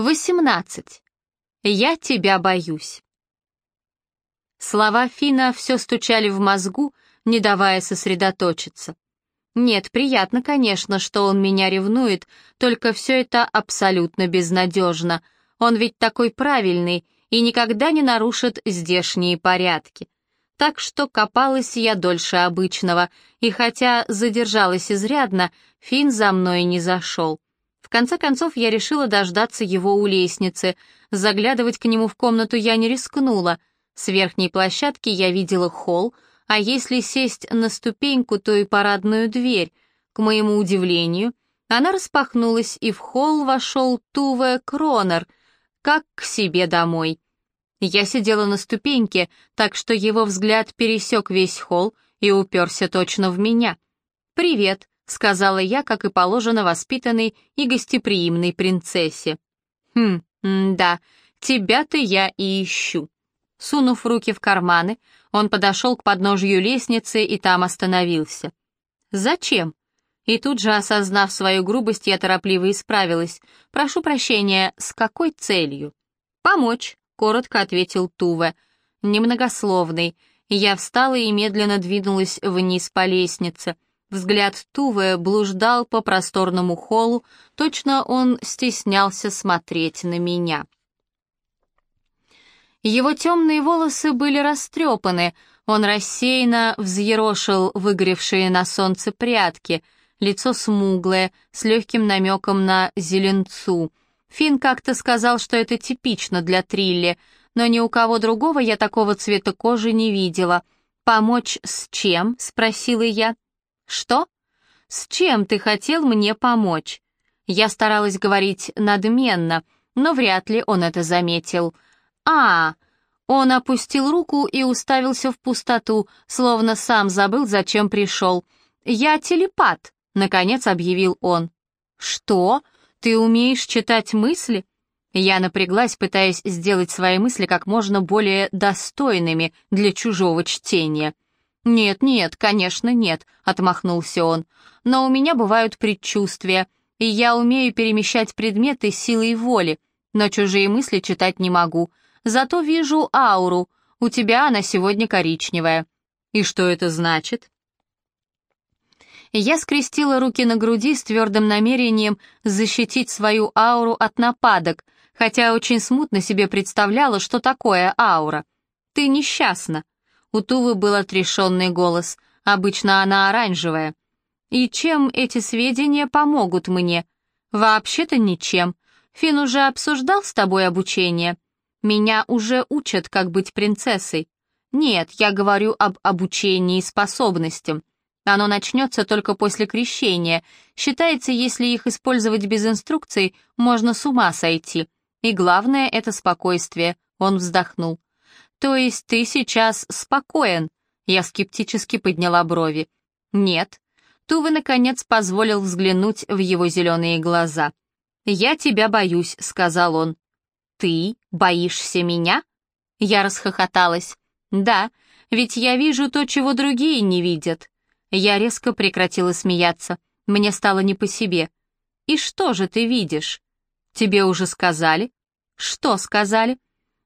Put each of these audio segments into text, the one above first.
18. Я тебя боюсь. Слова Фина все стучали в мозгу, не давая сосредоточиться. Нет, приятно, конечно, что он меня ревнует, только все это абсолютно безнадежно. Он ведь такой правильный и никогда не нарушит здешние порядки. Так что копалась я дольше обычного, и хотя задержалась изрядно, Фин за мной не зашел. Конце концов, я решила дождаться его у лестницы. Заглядывать к нему в комнату я не рискнула. С верхней площадки я видела холл, а если сесть на ступеньку, то и парадную дверь. К моему удивлению, она распахнулась, и в холл вошел Туве Кронер, как к себе домой. Я сидела на ступеньке, так что его взгляд пересек весь холл и уперся точно в меня. «Привет», сказала я, как и положено воспитанной и гостеприимной принцессе. «Хм, да, тебя-то я и ищу». Сунув руки в карманы, он подошел к подножью лестницы и там остановился. «Зачем?» И тут же, осознав свою грубость, я торопливо исправилась. «Прошу прощения, с какой целью?» «Помочь», — коротко ответил Туве. Немногословный. Я встала и медленно двинулась вниз по лестнице — Взгляд Туве блуждал по просторному холлу, точно он стеснялся смотреть на меня. Его темные волосы были растрепаны, он рассеянно взъерошил выгоревшие на солнце прядки, лицо смуглое, с легким намеком на зеленцу. Финн как-то сказал, что это типично для Трилли, но ни у кого другого я такого цвета кожи не видела. «Помочь с чем?» — спросила я. «Что? С чем ты хотел мне помочь?» Я старалась говорить надменно, но вряд ли он это заметил. «А, он опустил руку и уставился в пустоту, словно сам забыл, зачем пришел. «Я телепат», — наконец объявил он. «Что? Ты умеешь читать мысли?» Я напряглась, пытаясь сделать свои мысли как можно более достойными для чужого чтения. «Нет, нет, конечно, нет», — отмахнулся он. «Но у меня бывают предчувствия, и я умею перемещать предметы силой воли, но чужие мысли читать не могу. Зато вижу ауру. У тебя она сегодня коричневая». «И что это значит?» Я скрестила руки на груди с твердым намерением защитить свою ауру от нападок, хотя очень смутно себе представляла, что такое аура. «Ты несчастна», у Тувы был отрешенный голос, обычно она оранжевая. «И чем эти сведения помогут мне?» «Вообще-то ничем. Фин уже обсуждал с тобой обучение. Меня уже учат, как быть принцессой. Нет, я говорю об обучении способностям. Оно начнется только после крещения. Считается, если их использовать без инструкций, можно с ума сойти. И главное — это спокойствие. Он вздохнул. «То есть ты сейчас спокоен?» Я скептически подняла брови. «Нет». Тувы, наконец, позволил взглянуть в его зеленые глаза. «Я тебя боюсь», — сказал он. «Ты боишься меня?» Я расхохоталась. «Да, ведь я вижу то, чего другие не видят». Я резко прекратила смеяться. Мне стало не по себе. «И что же ты видишь?» «Тебе уже сказали?» «Что сказали?»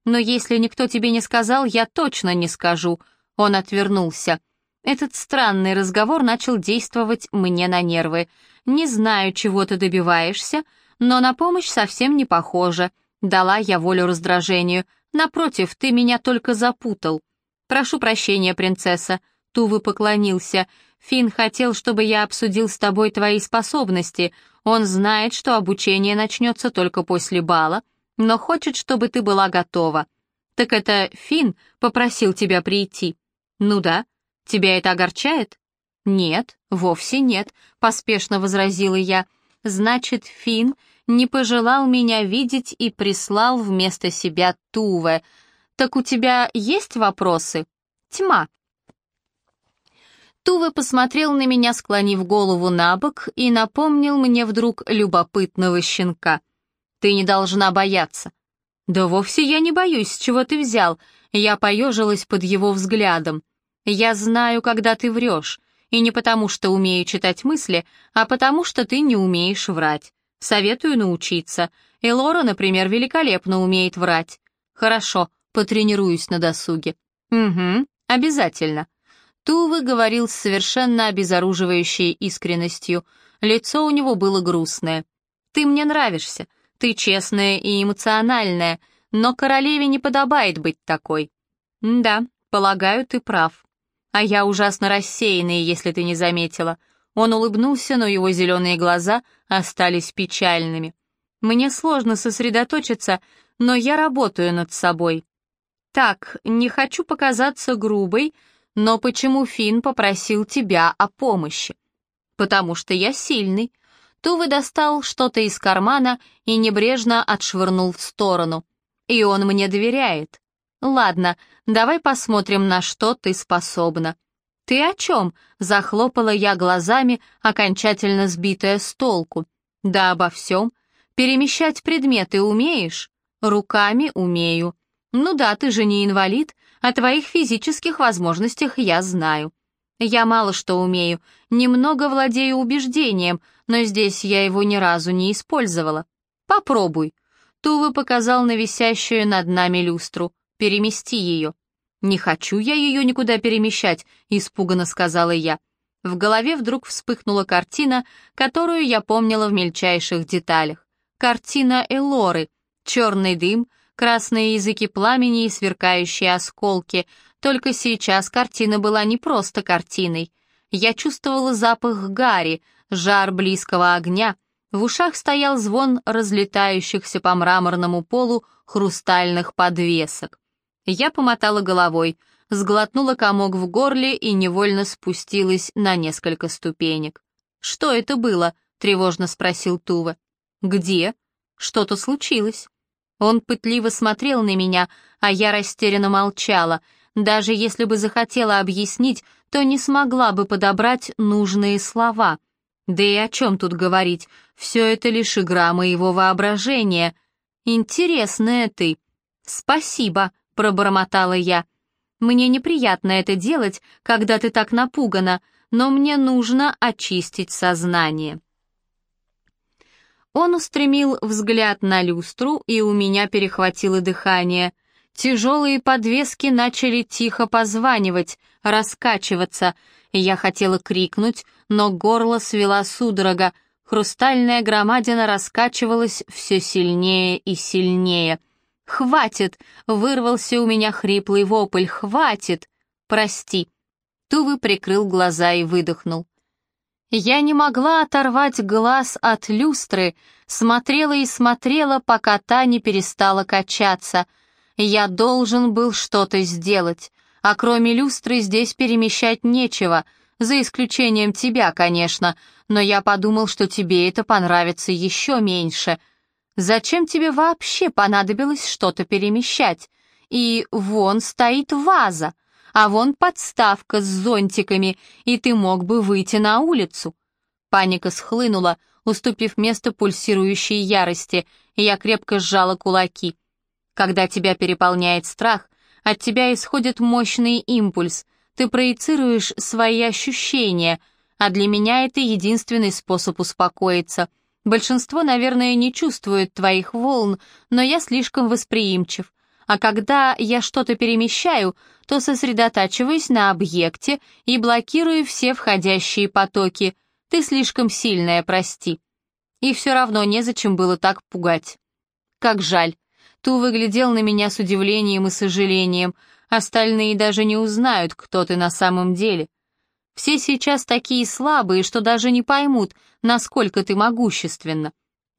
Но если никто тебе не сказал, я точно не скажу». Он отвернулся. Этот странный разговор начал действовать мне на нервы. «Не знаю, чего ты добиваешься, но на помощь совсем не похоже». Дала я волю раздражению. «Напротив, ты меня только запутал». «Прошу прощения, принцесса», — Тувы поклонился. «Финн хотел, чтобы я обсудил с тобой твои способности. Он знает, что обучение начнется только после бала, но хочет, чтобы ты была готова. Так это Фин попросил тебя прийти? Ну да. Тебя это огорчает? Нет, вовсе нет, поспешно возразила я. Значит, Фин не пожелал меня видеть и прислал вместо себя Туве. Так у тебя есть вопросы? Тьма. Туве посмотрел на меня, склонив голову на бок, и напомнил мне вдруг любопытного щенка — ты не должна бояться». «Да вовсе я не боюсь, с чего ты взял?» Я поежилась под его взглядом. «Я знаю, когда ты врешь, и не потому, что умею читать мысли, а потому, что ты не умеешь врать. Советую научиться. Элора, например, великолепно умеет врать. Хорошо, потренируюсь на досуге. Угу, обязательно. Тувы говорил с совершенно обезоруживающей искренностью. Лицо у него было грустное. «Ты мне нравишься. Ты честная и эмоциональная, но королеве не подобает быть такой». «Да, полагаю, ты прав. А я ужасно рассеянный, если ты не заметила». Он улыбнулся, но его зеленые глаза остались печальными. «Мне сложно сосредоточиться, но я работаю над собой. Так, не хочу показаться грубой, но почему Финн попросил тебя о помощи? Потому что я сильный. Тувы достал что-то из кармана и небрежно отшвырнул в сторону. И он мне доверяет. Ладно, давай посмотрим, на что ты способна. «Ты о чем?» — захлопала я глазами, окончательно сбитая с толку. «Да обо всем. Перемещать предметы умеешь?» «Руками умею». «Ну да, ты же не инвалид, о твоих физических возможностях я знаю. Я мало что умею, немного владею убеждением, но здесь я его ни разу не использовала. Попробуй». Тувы показал на висящую над нами люстру. «Перемести ее». «Не хочу я ее никуда перемещать», — испуганно сказала я. В голове вдруг вспыхнула картина, которую я помнила в мельчайших деталях. Картина Элоры. Черный дым, красные языки пламени и сверкающие осколки. Только сейчас картина была не просто картиной. Я чувствовала запах гари, жар близкого огня. В ушах стоял звон разлетающихся по мраморному полу хрустальных подвесок. Я помотала головой, сглотнула комок в горле и невольно спустилась на несколько ступенек. «Что это было?» — тревожно спросил Тува. «Где?» «Что-то случилось». Он пытливо смотрел на меня, а я растерянно молчала. Даже если бы захотела объяснить, то не смогла бы подобрать нужные слова. Да и о чем тут говорить? Все это лишь игра моего воображения. Интересная ты. Спасибо, — пробормотала я. «Мне неприятно это делать, когда ты так напугана, но мне нужно очистить сознание». Он устремил взгляд на люстру, и у меня перехватило дыхание. Тяжелые подвески начали тихо позванивать, раскачиваться. Я хотела крикнуть, но горло свела судорога. Хрустальная громадина раскачивалась все сильнее и сильнее — «Хватит!» — вырвался у меня хриплый вопль. «Хватит! Прости!» Тувы прикрыл глаза и выдохнул. Я не могла оторвать глаз от люстры, смотрела и смотрела, пока та не перестала качаться. Я должен был что-то сделать, а кроме люстры здесь перемещать нечего, за исключением тебя, конечно, но я подумал, что тебе это понравится еще меньше — Зачем тебе вообще понадобилось что-то перемещать? И вон стоит ваза, а вон подставка с зонтиками, и ты мог бы выйти на улицу. Паника схлынула, уступив место пульсирующей ярости, и я крепко сжала кулаки. Когда тебя переполняет страх, от тебя исходит мощный импульс, ты проецируешь свои ощущения, а для меня это единственный способ успокоиться — Большинство, наверное, не чувствует твоих волн, но я слишком восприимчив. А когда я что-то перемещаю, то сосредотачиваюсь на объекте и блокирую все входящие потоки. Ты слишком сильная, прости. И все равно незачем было так пугать. Как жаль. Ту выглядел на меня с удивлением и сожалением. Остальные даже не узнают, кто ты на самом деле. Все сейчас такие слабые, что даже не поймут, насколько ты могущественна.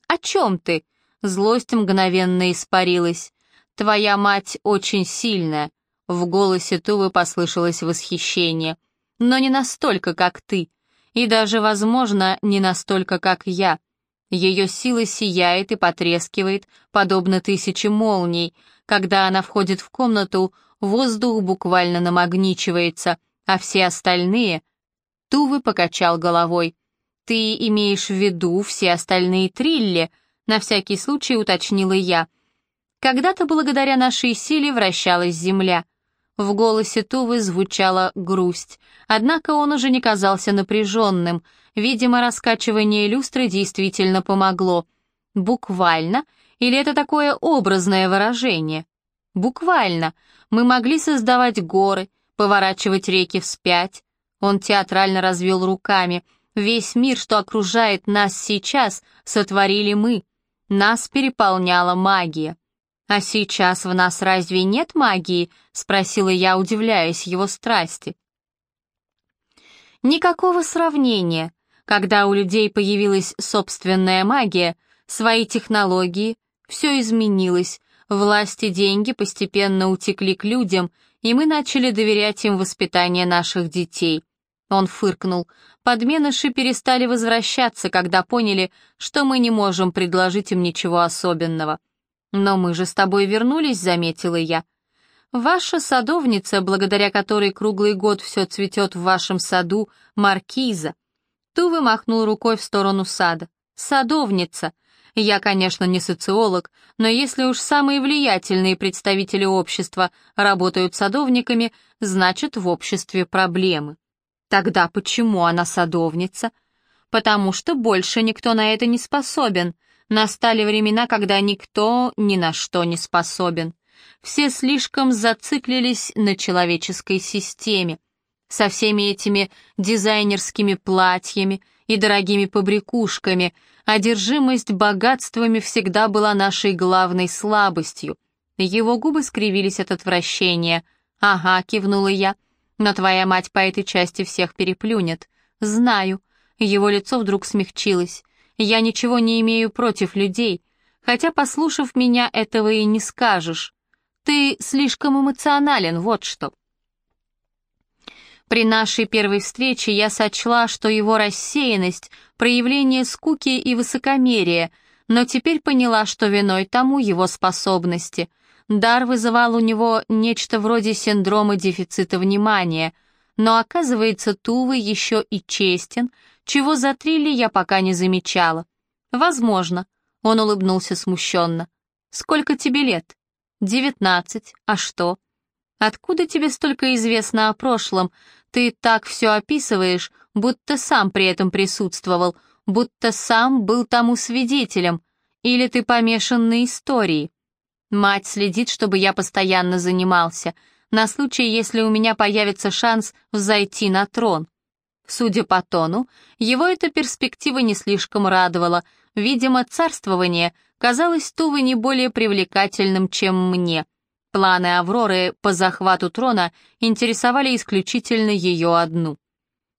О чем ты? Злость мгновенно испарилась. Твоя мать очень сильная. В голосе Тувы послышалось восхищение. Но не настолько, как ты. И даже, возможно, не настолько, как я. Ее сила сияет и потрескивает, подобно тысяче молний. Когда она входит в комнату, воздух буквально намагничивается, а все остальные... Тувы покачал головой. «Ты имеешь в виду все остальные трилли?» На всякий случай уточнила я. Когда-то благодаря нашей силе вращалась земля. В голосе Тувы звучала грусть, однако он уже не казался напряженным. Видимо, раскачивание люстры действительно помогло. Буквально, Или это такое образное выражение? Буквально. Мы могли создавать горы, поворачивать реки вспять. Он театрально развел руками. Весь мир, что окружает нас сейчас, сотворили мы. Нас переполняла магия. «А сейчас в нас разве нет магии?» — спросила я, удивляясь его страсти. Никакого сравнения. Когда у людей появилась собственная магия, свои технологии, все изменилось, власть и деньги постепенно утекли к людям, и мы начали доверять им воспитание наших детей. Он фыркнул. Подменыши перестали возвращаться, когда поняли, что мы не можем предложить им ничего особенного. «Но мы же с тобой вернулись», — заметила я. «Ваша садовница, благодаря которой круглый год все цветет в вашем саду, маркиза». Тувы махнул рукой в сторону сада. «Садовница. Я, конечно, не социолог, но если уж самые влиятельные представители общества работают садовниками, значит, в обществе проблемы. Тогда почему она садовница? Потому что больше никто на это не способен. Настали времена, когда никто ни на что не способен. Все слишком зациклились на человеческой системе. Со всеми этими дизайнерскими платьями и дорогими побрякушками — Одержимость богатствами всегда была нашей главной слабостью. Его губы скривились от отвращения. «Ага», — кивнула я, — «но твоя мать по этой части всех переплюнет». «Знаю». Его лицо вдруг смягчилось. «Я ничего не имею против людей, хотя, послушав меня, этого и не скажешь. Ты слишком эмоционален, вот что». При нашей первой встрече я сочла, что его рассеянность — проявление скуки и высокомерия, но теперь поняла, что виной тому его способности. Дар вызывал у него нечто вроде синдрома дефицита внимания, но оказывается, Тувы еще и честен, чего за Трилли я пока не замечала. Возможно. Он улыбнулся смущенно. «Сколько тебе лет?» «Девятнадцать. А что?» Откуда тебе столько известно о прошлом? Ты так все описываешь, будто сам при этом присутствовал, будто сам был тому свидетелем. Или ты помешан на истории? Мать следит, чтобы я постоянно занимался, на случай, если у меня появится шанс взойти на трон. Судя по тону, его эта перспектива не слишком радовала. Видимо, царствование казалось Тувы не более привлекательным, чем мне — Планы Авроры по захвату трона интересовали исключительно ее одну.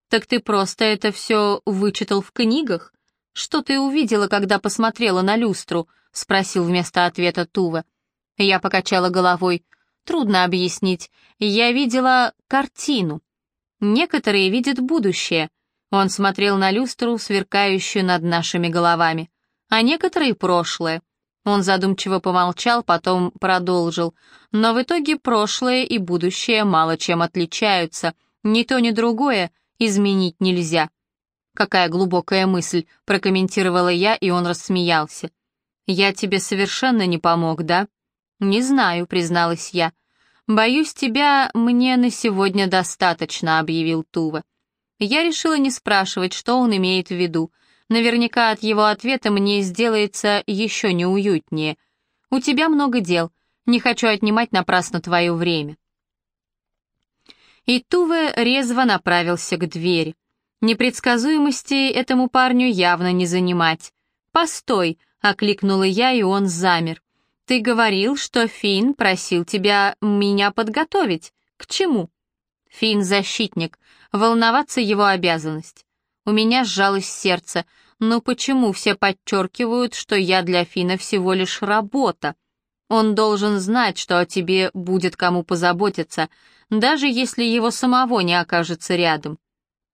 «Так ты просто это все вычитал в книгах? Что ты увидела, когда посмотрела на люстру?» — спросил вместо ответа Тува. Я покачала головой. «Трудно объяснить. Я видела картину. Некоторые видят будущее». Он смотрел на люстру, сверкающую над нашими головами. «А некоторые — прошлое. Он задумчиво помолчал, потом продолжил. Но в итоге прошлое и будущее мало чем отличаются. Ни то, ни другое изменить нельзя. «Какая глубокая мысль», — прокомментировала я, и он рассмеялся. «Я тебе совершенно не помог, да?» «Не знаю», — призналась я. «Боюсь, тебя мне на сегодня достаточно», — объявил Тува. Я решила не спрашивать, что он имеет в виду, — Наверняка от его ответа мне сделается еще неуютнее. У тебя много дел, не хочу отнимать напрасно твое время. И Туве резво направился к двери. Непредсказуемости этому парню явно не занимать. «Постой!» — окликнула я, и он замер. «Ты говорил, что Финн просил тебя меня подготовить. К чему?» Финн — защитник. Волноваться его обязанность. У меня сжалось сердце. Но почему все подчеркивают, что я для Фина всего лишь работа? Он должен знать, что о тебе будет кому позаботиться, даже если его самого не окажется рядом.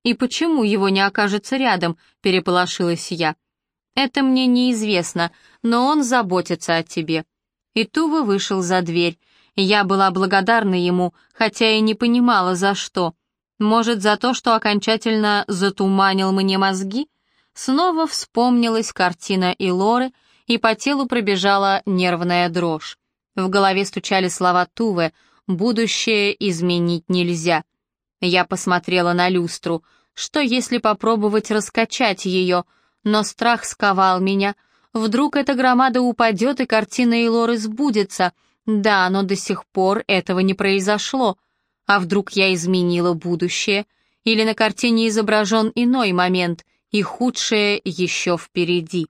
И почему его не окажется рядом, переполошилась я. Это мне неизвестно, но он заботится о тебе. И Тува вышел за дверь. Я была благодарна ему, хотя и не понимала, за что. Может, за то, что окончательно затуманил мне мозги? Снова вспомнилась картина Илоры, и по телу пробежала нервная дрожь. В голове стучали слова Тувы «Будущее изменить нельзя». Я посмотрела на люстру. Что, если попробовать раскачать ее? Но страх сковал меня. Вдруг эта громада упадет, и картина Элоры сбудется. Да, но до сих пор этого не произошло. А вдруг я изменила будущее? Или на картине изображен иной момент, и худшее еще впереди?